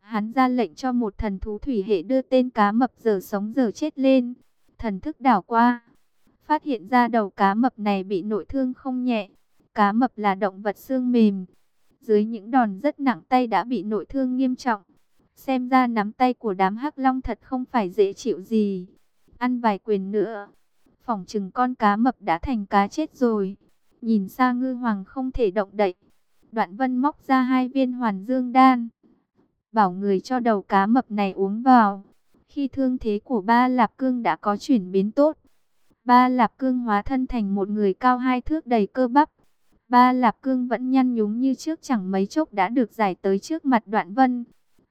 Hắn ra lệnh cho một thần thú thủy hệ đưa tên cá mập giờ sống giờ chết lên. Thần thức đảo qua. Phát hiện ra đầu cá mập này bị nội thương không nhẹ. Cá mập là động vật xương mềm. Dưới những đòn rất nặng tay đã bị nội thương nghiêm trọng. Xem ra nắm tay của đám hắc long thật không phải dễ chịu gì. Ăn vài quyền nữa. Phỏng chừng con cá mập đã thành cá chết rồi. Nhìn xa ngư hoàng không thể động đậy. Đoạn vân móc ra hai viên hoàn dương đan bảo người cho đầu cá mập này uống vào. Khi thương thế của ba lạp cương đã có chuyển biến tốt, ba lạp cương hóa thân thành một người cao hai thước đầy cơ bắp. Ba lạp cương vẫn nhăn nhúng như trước chẳng mấy chốc đã được giải tới trước mặt đoạn vân.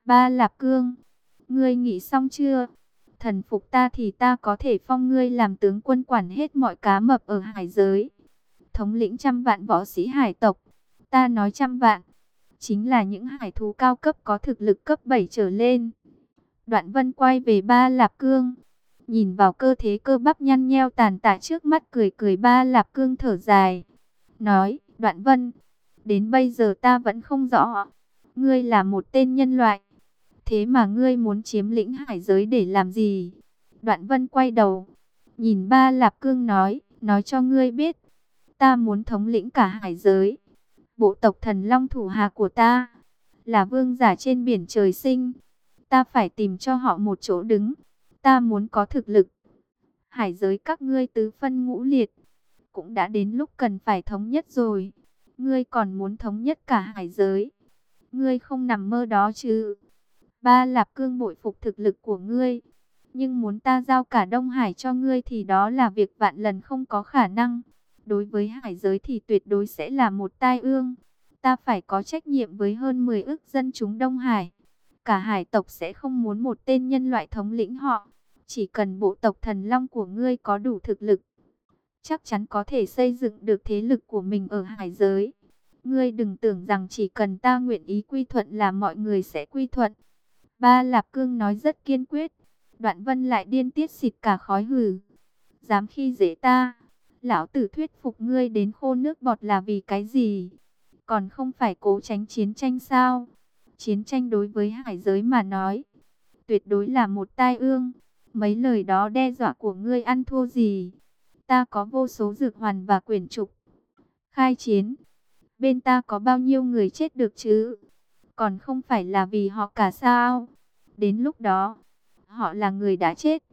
Ba lạp cương, ngươi nghĩ xong chưa? Thần phục ta thì ta có thể phong ngươi làm tướng quân quản hết mọi cá mập ở hải giới. Thống lĩnh trăm vạn võ sĩ hải tộc. Ta nói trăm vạn chính là những hải thú cao cấp có thực lực cấp 7 trở lên. Đoạn vân quay về ba lạp cương, nhìn vào cơ thế cơ bắp nhăn nheo tàn tạ trước mắt cười cười ba lạp cương thở dài. Nói, đoạn vân, đến bây giờ ta vẫn không rõ, ngươi là một tên nhân loại, thế mà ngươi muốn chiếm lĩnh hải giới để làm gì? Đoạn vân quay đầu, nhìn ba lạp cương nói, nói cho ngươi biết, ta muốn thống lĩnh cả hải giới bộ tộc thần long thủ hà của ta, là vương giả trên biển trời sinh. Ta phải tìm cho họ một chỗ đứng, ta muốn có thực lực. Hải giới các ngươi tứ phân ngũ liệt, cũng đã đến lúc cần phải thống nhất rồi. Ngươi còn muốn thống nhất cả hải giới. Ngươi không nằm mơ đó chứ. Ba Lạp Cương bội phục thực lực của ngươi. Nhưng muốn ta giao cả Đông Hải cho ngươi thì đó là việc vạn lần không có khả năng đối với hải giới thì tuyệt đối sẽ là một tai ương. Ta phải có trách nhiệm với hơn 10 ước dân chúng Đông Hải. Cả hải tộc sẽ không muốn một tên nhân loại thống lĩnh họ. Chỉ cần bộ tộc thần long của ngươi có đủ thực lực. Chắc chắn có thể xây dựng được thế lực của mình ở hải giới. Ngươi đừng tưởng rằng chỉ cần ta nguyện ý quy thuận là mọi người sẽ quy thuận. Ba Lạp Cương nói rất kiên quyết. Đoạn vân lại điên tiết xịt cả khói hử. Dám khi dễ ta lão tử thuyết phục ngươi đến khô nước bọt là vì cái gì? Còn không phải cố tránh chiến tranh sao? Chiến tranh đối với hải giới mà nói, tuyệt đối là một tai ương. Mấy lời đó đe dọa của ngươi ăn thua gì? Ta có vô số dược hoàn và quyển trục. Khai chiến, bên ta có bao nhiêu người chết được chứ? Còn không phải là vì họ cả sao? Đến lúc đó, họ là người đã chết.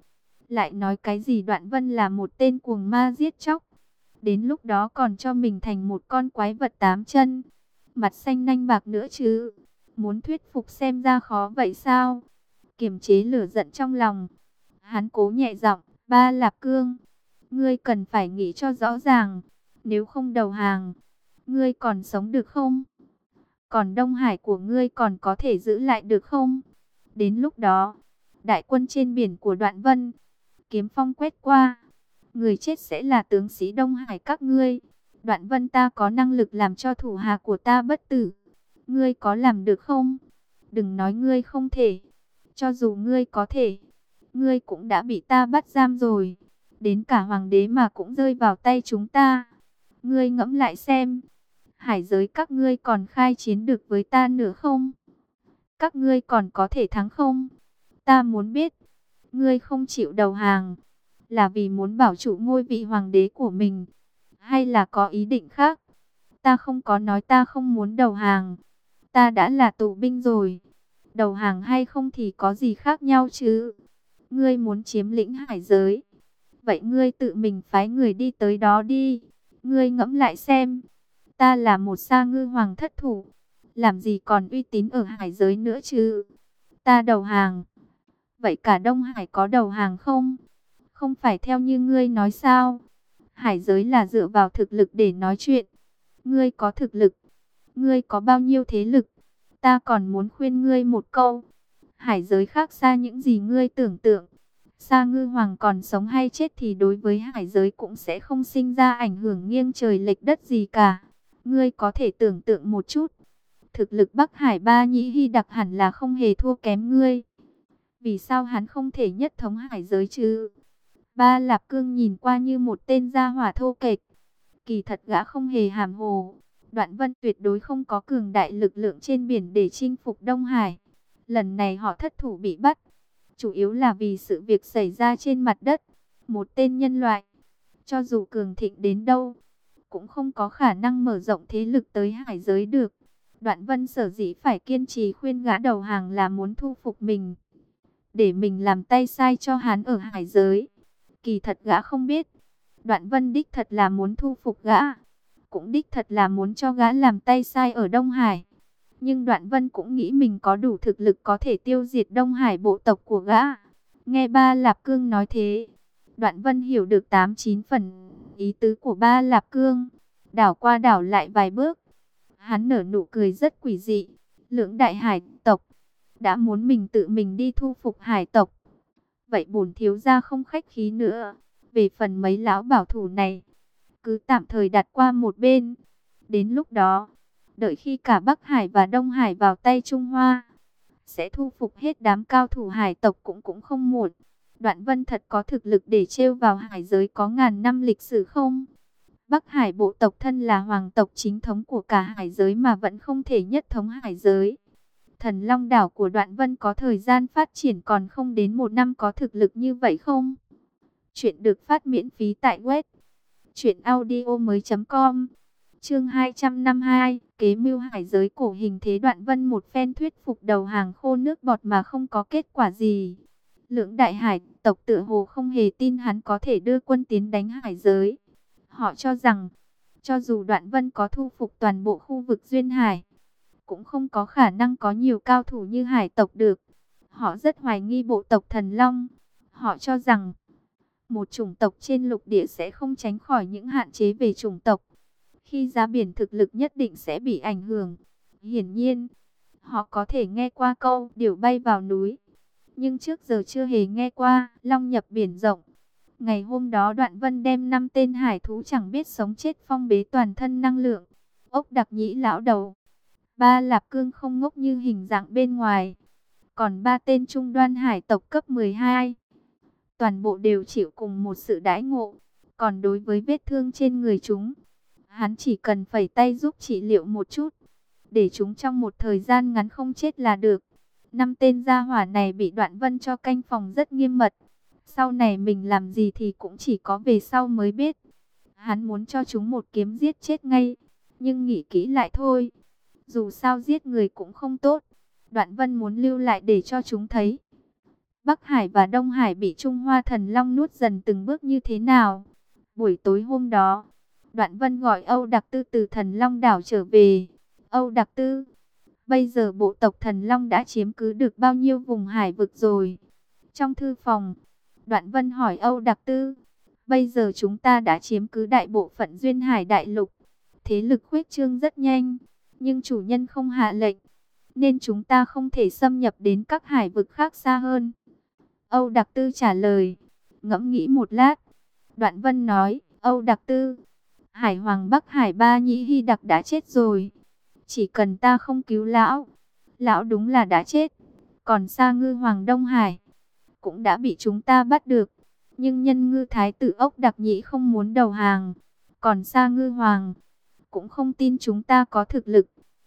Lại nói cái gì Đoạn Vân là một tên cuồng ma giết chóc. Đến lúc đó còn cho mình thành một con quái vật tám chân. Mặt xanh nanh bạc nữa chứ. Muốn thuyết phục xem ra khó vậy sao? Kiềm chế lửa giận trong lòng. Hắn cố nhẹ giọng, ba lạp cương. Ngươi cần phải nghĩ cho rõ ràng. Nếu không đầu hàng, ngươi còn sống được không? Còn Đông Hải của ngươi còn có thể giữ lại được không? Đến lúc đó, đại quân trên biển của Đoạn Vân, kiếm phong quét qua, người chết sẽ là tướng sĩ Đông Hải các ngươi. Đoạn Vân ta có năng lực làm cho thủ hạ của ta bất tử. Ngươi có làm được không? Đừng nói ngươi không thể. Cho dù ngươi có thể, ngươi cũng đã bị ta bắt giam rồi. Đến cả hoàng đế mà cũng rơi vào tay chúng ta. Ngươi ngẫm lại xem, hải giới các ngươi còn khai chiến được với ta nữa không? Các ngươi còn có thể thắng không? Ta muốn biết, ngươi không chịu đầu hàng, là vì muốn bảo trụ ngôi vị hoàng đế của mình, hay là có ý định khác? Ta không có nói ta không muốn đầu hàng, ta đã là tù binh rồi. Đầu hàng hay không thì có gì khác nhau chứ? Ngươi muốn chiếm lĩnh hải giới, vậy ngươi tự mình phái người đi tới đó đi. Ngươi ngẫm lại xem, ta là một sa ngư hoàng thất thủ, làm gì còn uy tín ở hải giới nữa chứ? Ta đầu hàng. Vậy cả Đông Hải có đầu hàng không? Không phải theo như ngươi nói sao? Hải giới là dựa vào thực lực để nói chuyện. Ngươi có thực lực, ngươi có bao nhiêu thế lực? Ta còn muốn khuyên ngươi một câu. Hải giới khác xa những gì ngươi tưởng tượng. Sa ngư hoàng còn sống hay chết thì đối với hải giới cũng sẽ không sinh ra ảnh hưởng nghiêng trời lệch đất gì cả. Ngươi có thể tưởng tượng một chút. Thực lực Bắc Hải Ba Nhĩ Hy đặc hẳn là không hề thua kém ngươi. Vì sao hắn không thể nhất thống hải giới chứ? Ba Lạp Cương nhìn qua như một tên gia hỏa thô kệch. Kỳ thật gã không hề hàm hồ. Đoạn vân tuyệt đối không có cường đại lực lượng trên biển để chinh phục Đông Hải. Lần này họ thất thủ bị bắt chủ yếu là vì sự việc xảy ra trên mặt đất. Một tên nhân loại, cho dù cường thịnh đến đâu, cũng không có khả năng mở rộng thế lực tới hải giới được. Đoạn vân sở dĩ phải kiên trì khuyên gã đầu hàng là muốn thu phục mình, để mình làm tay sai cho hắn ở hải giới. Kỳ thật gã không biết, đoạn vân đích thật là muốn thu phục gã, cũng đích thật là muốn cho gã làm tay sai ở Đông Hải. Nhưng Đoạn Vân cũng nghĩ mình có đủ thực lực có thể tiêu diệt Đông Hải bộ tộc của gã. Nghe ba Lạp Cương nói thế, Đoạn Vân hiểu được 8-9 phần ý tứ của ba Lạp Cương. Đảo qua đảo lại vài bước. Hắn nở nụ cười rất quỷ dị. Lưỡng đại hải tộc đã muốn mình tự mình đi thu phục hải tộc. Vậy bổn thiếu gia không khách khí nữa. Về phần mấy lão bảo thủ này, cứ tạm thời đặt qua một bên. Đến lúc đó, đợi khi cả Bắc Hải và Đông Hải vào tay Trung Hoa, sẽ thu phục hết đám cao thủ hải tộc cũng cũng không muộn. Đoạn Vân thật có thực lực để trêu vào hải giới có ngàn năm lịch sử không? Bắc Hải bộ tộc thân là hoàng tộc chính thống của cả hải giới mà vẫn không thể nhất thống hải giới. Thần Long đảo của Đoạn Vân có thời gian phát triển còn không đến một năm có thực lực như vậy không? Chuyện được phát miễn phí tại web chuyểnaudio.com Chương 252, kế mưu hải giới cổ hình thế đoạn vân một phen thuyết phục đầu hàng khô nước bọt mà không có kết quả gì. Lưỡng đại hải tộc tự hồ không hề tin hắn có thể đưa quân tiến đánh hải giới. Họ cho rằng, cho dù đoạn vân có thu phục toàn bộ khu vực duyên hải, cũng không có khả năng có nhiều cao thủ như hải tộc được. Họ rất hoài nghi bộ tộc thần long. Họ cho rằng, một chủng tộc trên lục địa sẽ không tránh khỏi những hạn chế về chủng tộc khi ra biển thực lực nhất định sẽ bị ảnh hưởng. Hiển nhiên, họ có thể nghe qua câu điều bay vào núi, nhưng trước giờ chưa hề nghe qua long nhập biển rộng. Ngày hôm đó Đoạn Vân đem năm tên hải thú chẳng biết sống chết phong bế toàn thân năng lượng. Ốc đặc nhĩ lão đầu. Ba lạp cương không ngốc như hình dạng bên ngoài. Còn ba tên trung đoan hải tộc cấp 12. Toàn bộ đều chịu cùng một sự đãi ngộ. Còn đối với vết thương trên người chúng, Hắn chỉ cần phẩy tay giúp trị liệu một chút. để chúng trong một thời gian ngắn không chết là được. Năm tên gia hỏa này bị đoạn vân cho canh phòng rất nghiêm mật. Sau này mình làm gì thì cũng chỉ có về sau mới biết. Hắn muốn cho chúng một kiếm giết chết ngay. Nhưng nghĩ kỹ lại thôi. Dù sao giết người cũng không tốt. Đoạn vân muốn lưu lại để cho chúng thấy. Bắc Hải và Đông Hải bị Trung Hoa Thần Long nuốt dần từng bước như thế nào. Buổi tối hôm đó, Đoạn Vân gọi Âu Đặc Tư từ Thần Long đảo trở về. Âu Đặc Tư, bây giờ bộ tộc Thần Long đã chiếm cứ được bao nhiêu vùng hải vực rồi? Trong thư phòng, Đoạn Vân hỏi Âu Đặc Tư, bây giờ chúng ta đã chiếm cứ đại bộ phận Duyên Hải Đại Lục. Thế lực khuếch trương rất nhanh, nhưng chủ nhân không hạ lệnh, nên chúng ta không thể xâm nhập đến các hải vực khác xa hơn. Âu Đặc Tư trả lời, ngẫm nghĩ một lát. Đoạn Vân nói, Âu Đặc Tư, Hải Hoàng Bắc Hải Ba Nhĩ Hy Đặc đã chết rồi. Chỉ cần ta không cứu lão, lão đúng là đã chết. Còn Sa Ngư Hoàng Đông Hải, cũng đã bị chúng ta bắt được. Nhưng nhân ngư thái tử ốc đặc nhĩ không muốn đầu hàng. Còn Sa Ngư Hoàng, cũng không tin chúng ta có thực lực.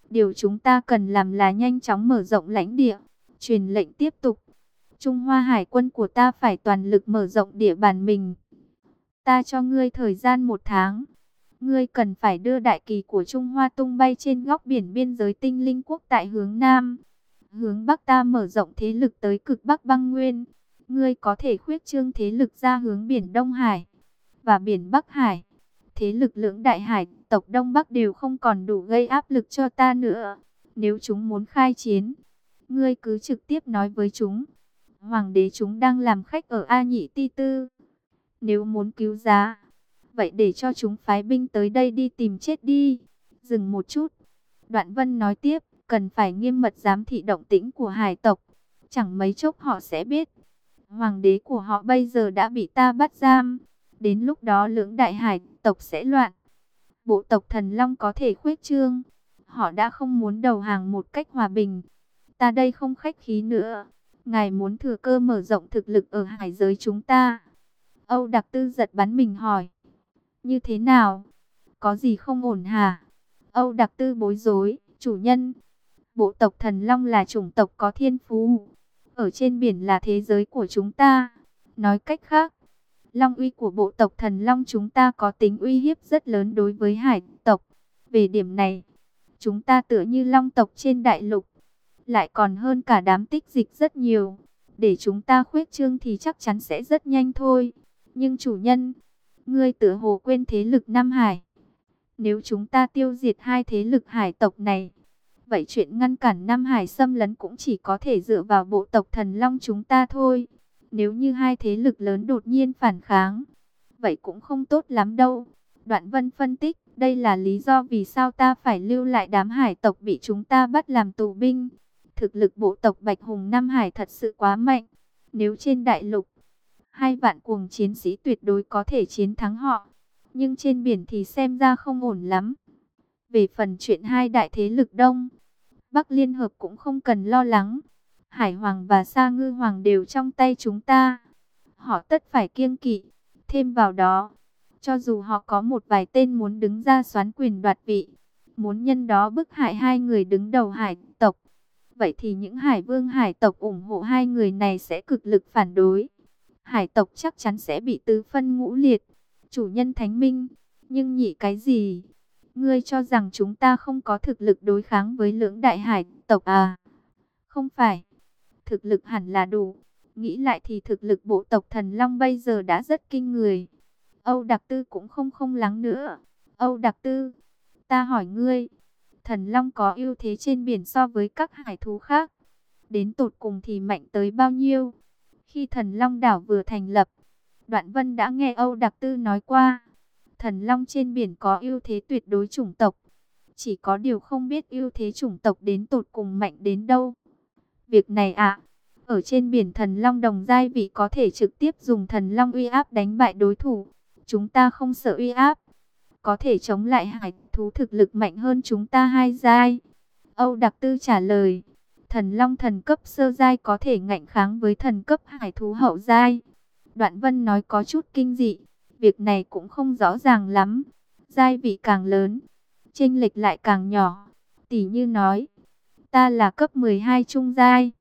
Điều chúng ta cần làm là nhanh chóng mở rộng lãnh địa, truyền lệnh tiếp tục. Trung Hoa Hải quân của ta phải toàn lực mở rộng địa bàn mình. Ta cho ngươi thời gian một tháng. Ngươi cần phải đưa đại kỳ của Trung Hoa tung bay trên góc biển biên giới tinh linh quốc tại hướng Nam. Hướng Bắc ta mở rộng thế lực tới cực Bắc băng nguyên. Ngươi có thể khuyết trương thế lực ra hướng biển Đông Hải và biển Bắc Hải. Thế lực lưỡng đại hải tộc Đông Bắc đều không còn đủ gây áp lực cho ta nữa. Nếu chúng muốn khai chiến, ngươi cứ trực tiếp nói với chúng. Hoàng đế chúng đang làm khách ở A Nhị Ti Tư. Nếu muốn cứu giá, vậy để cho chúng phái binh tới đây đi tìm chết đi. Dừng một chút. Đoạn Vân nói tiếp, cần phải nghiêm mật giám thị động tĩnh của hải tộc. Chẳng mấy chốc họ sẽ biết. Hoàng đế của họ bây giờ đã bị ta bắt giam. Đến lúc đó lưỡng đại hải tộc sẽ loạn. Bộ tộc thần long có thể khuyết trương. Họ đã không muốn đầu hàng một cách hòa bình. Ta đây không khách khí nữa. Ngài muốn thừa cơ mở rộng thực lực ở hải giới chúng ta. Âu Đặc Tư giật bắn mình hỏi. Như thế nào? Có gì không ổn hả? Âu Đặc Tư bối rối, chủ nhân. Bộ tộc thần Long là chủng tộc có thiên phú. Ở trên biển là thế giới của chúng ta. Nói cách khác, Long uy của bộ tộc thần Long chúng ta có tính uy hiếp rất lớn đối với hải tộc. Về điểm này, chúng ta tựa như Long tộc trên đại lục lại còn hơn cả đám tích dịch rất nhiều. Để chúng ta khuyết trương thì chắc chắn sẽ rất nhanh thôi. Nhưng chủ nhân, ngươi tự hồ quên thế lực Nam Hải. Nếu chúng ta tiêu diệt hai thế lực hải tộc này, vậy chuyện ngăn cản Nam Hải xâm lấn cũng chỉ có thể dựa vào bộ tộc thần Long chúng ta thôi. Nếu như hai thế lực lớn đột nhiên phản kháng, vậy cũng không tốt lắm đâu. Đoạn Vân phân tích, đây là lý do vì sao ta phải lưu lại đám hải tộc bị chúng ta bắt làm tù binh. Thực lực bộ tộc Bạch Hùng Nam Hải thật sự quá mạnh. Nếu trên đại lục, hai vạn cuồng chiến sĩ tuyệt đối có thể chiến thắng họ. Nhưng trên biển thì xem ra không ổn lắm. Về phần chuyện hai đại thế lực đông, Bắc Liên Hợp cũng không cần lo lắng. Hải Hoàng và Sa Ngư Hoàng đều trong tay chúng ta. Họ tất phải kiêng kỵ. Thêm vào đó, cho dù họ có một vài tên muốn đứng ra xoán quyền đoạt vị, muốn nhân đó bức hại hai người đứng đầu hải tộc, Vậy thì những hải vương hải tộc ủng hộ hai người này sẽ cực lực phản đối. Hải tộc chắc chắn sẽ bị tứ phân ngũ liệt. Chủ nhân thánh minh, nhưng nhị cái gì? Ngươi cho rằng chúng ta không có thực lực đối kháng với lưỡng đại hải tộc à? Không phải. Thực lực hẳn là đủ. Nghĩ lại thì thực lực bộ tộc thần Long bây giờ đã rất kinh người. Âu Đặc Tư cũng không không lắng nữa. Âu Đặc Tư, ta hỏi ngươi, Thần Long có ưu thế trên biển so với các hải thú khác. Đến tột cùng thì mạnh tới bao nhiêu? Khi Thần Long đảo vừa thành lập, Đoạn Vân đã nghe Âu Đặc Tư nói qua. Thần Long trên biển có ưu thế tuyệt đối chủng tộc. Chỉ có điều không biết ưu thế chủng tộc đến tột cùng mạnh đến đâu. Việc này ạ, ở trên biển Thần Long đồng giai vị có thể trực tiếp dùng Thần Long uy áp đánh bại đối thủ. Chúng ta không sợ uy áp có thể chống lại hải thú thực lực mạnh hơn chúng ta hai giai. Âu Đặc Tư trả lời, thần long thần cấp sơ giai có thể ngạnh kháng với thần cấp hải thú hậu giai. Đoạn Vân nói có chút kinh dị, việc này cũng không rõ ràng lắm. Giai vị càng lớn, chênh lệch lại càng nhỏ. tỷ như nói, ta là cấp 12 trung giai.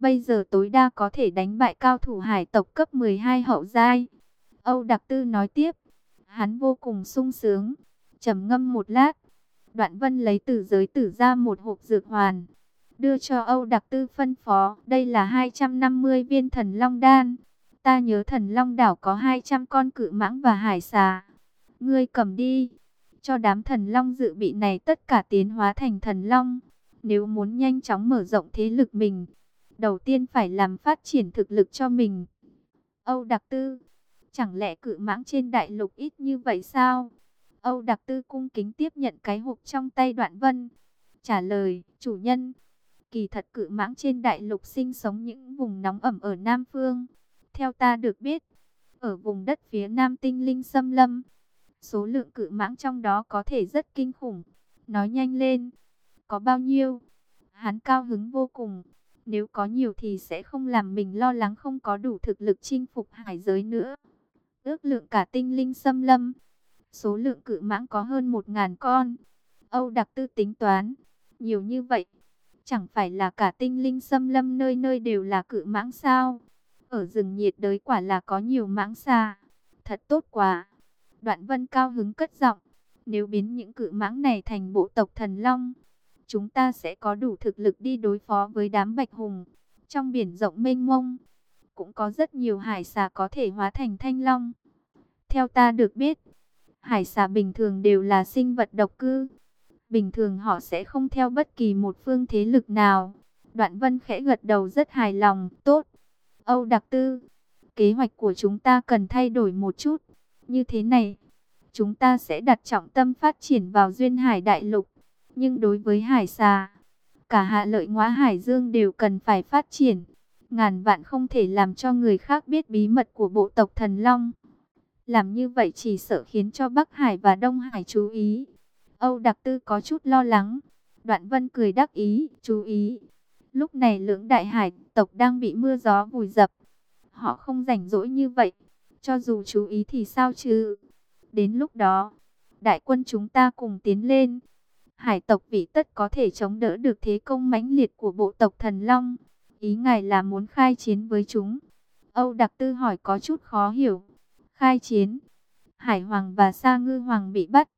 Bây giờ tối đa có thể đánh bại cao thủ hải tộc cấp 12 hậu giai. Âu Đặc Tư nói tiếp, hắn vô cùng sung sướng, trầm ngâm một lát. Đoạn Vân lấy từ giới tử ra một hộp dược hoàn, đưa cho Âu Đặc Tư phân phó, đây là 250 viên thần long đan. Ta nhớ thần long đảo có 200 con cự mãng và hải xà. Ngươi cầm đi, cho đám thần long dự bị này tất cả tiến hóa thành thần long. Nếu muốn nhanh chóng mở rộng thế lực mình, đầu tiên phải làm phát triển thực lực cho mình. Âu Đặc Tư, chẳng lẽ cự mãng trên đại lục ít như vậy sao? Âu Đặc Tư cung kính tiếp nhận cái hộp trong tay Đoạn Vân. Trả lời, chủ nhân, kỳ thật cự mãng trên đại lục sinh sống những vùng nóng ẩm ở Nam Phương. Theo ta được biết, ở vùng đất phía Nam tinh linh xâm lâm, số lượng cự mãng trong đó có thể rất kinh khủng. Nói nhanh lên, có bao nhiêu? Hắn cao hứng vô cùng. Nếu có nhiều thì sẽ không làm mình lo lắng không có đủ thực lực chinh phục hải giới nữa. Ước lượng cả tinh linh xâm lâm. Số lượng cự mãng có hơn một ngàn con. Âu đặc tư tính toán. Nhiều như vậy. Chẳng phải là cả tinh linh xâm lâm nơi nơi đều là cự mãng sao. Ở rừng nhiệt đới quả là có nhiều mãng xa. Thật tốt quá. Đoạn vân cao hứng cất giọng. Nếu biến những cự mãng này thành bộ tộc thần long chúng ta sẽ có đủ thực lực đi đối phó với đám bạch hùng. Trong biển rộng mênh mông, cũng có rất nhiều hải xà có thể hóa thành thanh long. Theo ta được biết, hải xà bình thường đều là sinh vật độc cư. Bình thường họ sẽ không theo bất kỳ một phương thế lực nào. Đoạn vân khẽ gật đầu rất hài lòng, tốt. Âu Đặc Tư, kế hoạch của chúng ta cần thay đổi một chút. Như thế này, chúng ta sẽ đặt trọng tâm phát triển vào duyên hải đại lục. Nhưng đối với hải xà, cả hạ lợi ngõa hải dương đều cần phải phát triển. Ngàn vạn không thể làm cho người khác biết bí mật của bộ tộc thần long. Làm như vậy chỉ sợ khiến cho Bắc Hải và Đông Hải chú ý. Âu Đặc Tư có chút lo lắng. Đoạn Vân cười đắc ý, chú ý. Lúc này lưỡng đại hải tộc đang bị mưa gió vùi dập. Họ không rảnh rỗi như vậy. Cho dù chú ý thì sao chứ? Đến lúc đó, đại quân chúng ta cùng tiến lên hải tộc vị tất có thể chống đỡ được thế công mãnh liệt của bộ tộc thần long. Ý ngài là muốn khai chiến với chúng. Âu Đặc Tư hỏi có chút khó hiểu. Khai chiến. Hải Hoàng và Sa Ngư Hoàng bị bắt.